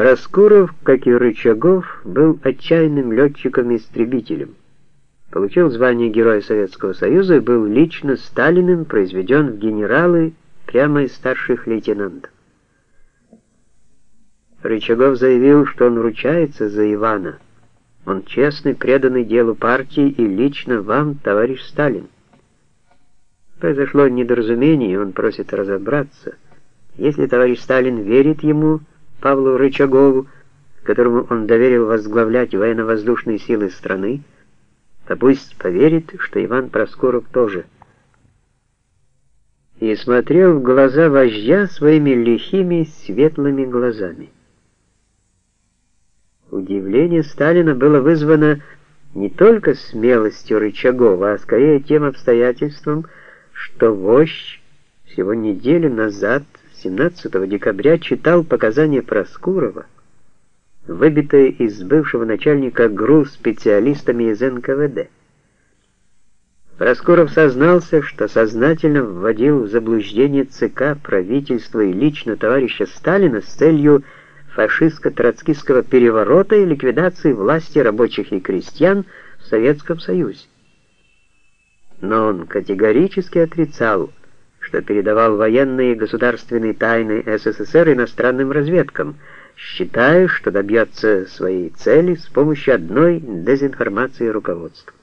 Проскуров, как и Рычагов, был отчаянным летчиком-истребителем. Получил звание Героя Советского Союза и был лично Сталиным произведен в генералы прямо из старших лейтенантов. Рычагов заявил, что он ручается за Ивана. Он честный, преданный делу партии и лично вам, товарищ Сталин. Произошло недоразумение, и он просит разобраться. Если товарищ Сталин верит ему, Павлу Рычагову, которому он доверил возглавлять военно-воздушные силы страны, то пусть поверит, что Иван Проскуров тоже. И смотрел в глаза вождя своими лихими светлыми глазами. Удивление Сталина было вызвано не только смелостью Рычагова, а скорее тем обстоятельством, что вождь всего неделю назад 17 декабря читал показания Проскурова, выбитые из бывшего начальника ГРУ специалистами из НКВД. Проскуров сознался, что сознательно вводил в заблуждение ЦК, правительство и лично товарища Сталина с целью фашистско-троцкистского переворота и ликвидации власти рабочих и крестьян в Советском Союзе. Но он категорически отрицал, что передавал военные и государственные тайны СССР иностранным разведкам, считая, что добьется своей цели с помощью одной дезинформации руководства.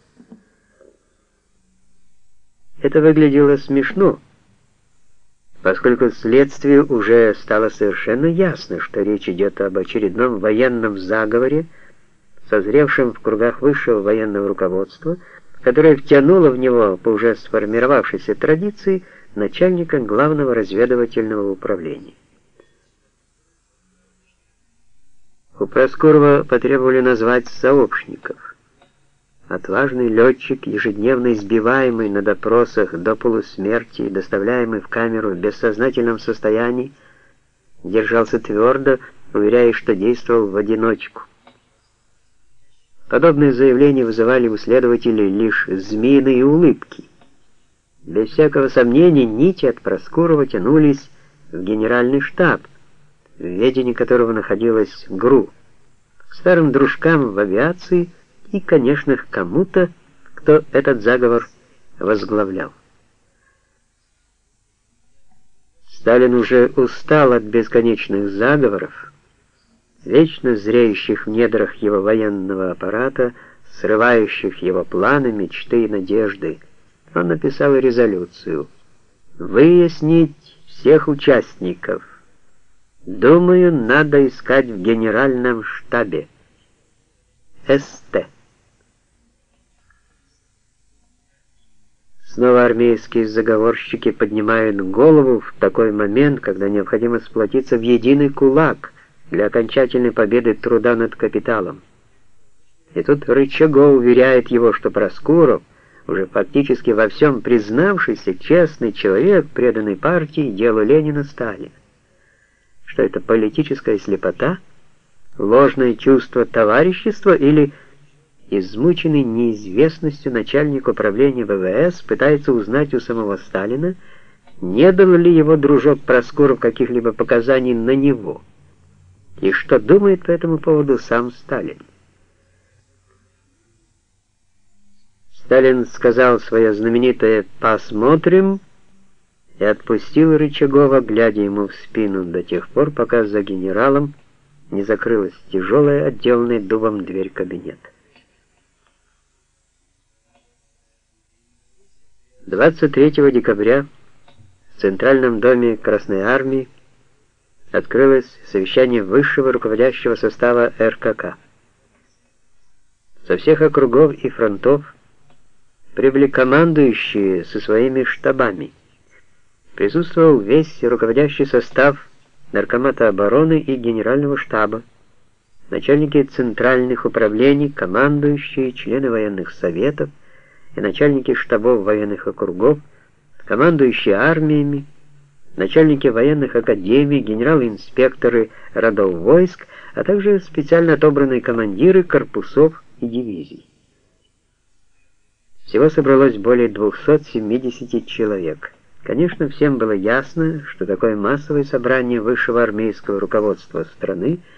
Это выглядело смешно, поскольку следствию уже стало совершенно ясно, что речь идет об очередном военном заговоре, созревшем в кругах высшего военного руководства, которое втянуло в него по уже сформировавшейся традиции начальника главного разведывательного управления. У Проскурова потребовали назвать сообщников. Отважный летчик, ежедневно избиваемый на допросах до полусмерти и доставляемый в камеру в бессознательном состоянии, держался твердо, уверяя, что действовал в одиночку. Подобные заявления вызывали у следователей лишь змеиные улыбки. Без всякого сомнения, нити от Проскурова тянулись в генеральный штаб, в ведении которого находилась ГРУ, к старым дружкам в авиации и, конечно, к кому-то, кто этот заговор возглавлял. Сталин уже устал от бесконечных заговоров, вечно зреющих в недрах его военного аппарата, срывающих его планы, мечты и надежды он написал резолюцию «Выяснить всех участников. Думаю, надо искать в генеральном штабе. СТ». Снова армейские заговорщики поднимают голову в такой момент, когда необходимо сплотиться в единый кулак для окончательной победы труда над капиталом. И тут Рычагов уверяет его, что Проскуров — уже фактически во всем признавшийся честный человек, преданный партии, делу Ленина Сталина. Что это политическая слепота, ложное чувство товарищества или измученный неизвестностью начальник управления ВВС пытается узнать у самого Сталина, не дал ли его дружок Проскуров каких-либо показаний на него, и что думает по этому поводу сам Сталин. Сталин сказал свое знаменитое «посмотрим» и отпустил Рычагова, глядя ему в спину до тех пор, пока за генералом не закрылась тяжелая, отделанная дубом дверь кабинета. 23 декабря в Центральном доме Красной Армии открылось совещание высшего руководящего состава РКК. Со всех округов и фронтов прибыли командующие со своими штабами. Присутствовал весь руководящий состав Наркомата обороны и Генерального штаба, начальники центральных управлений, командующие, члены военных советов и начальники штабов военных округов, командующие армиями, начальники военных академий, генералы-инспекторы родов войск, а также специально отобранные командиры корпусов и дивизий. Всего собралось более 270 человек. Конечно, всем было ясно, что такое массовое собрание высшего армейского руководства страны –